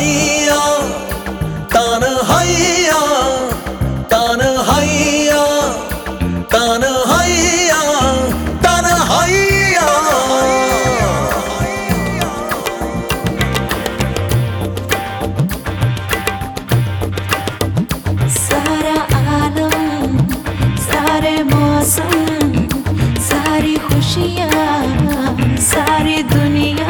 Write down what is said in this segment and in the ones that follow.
तन्हाइया तन्हाइया तन्हाइया तन्हाइया तन्हाइया सारा आलम सारे मौसम सारी खुशियाँ सारी दुनिया।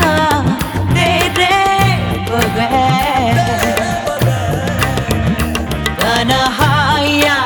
या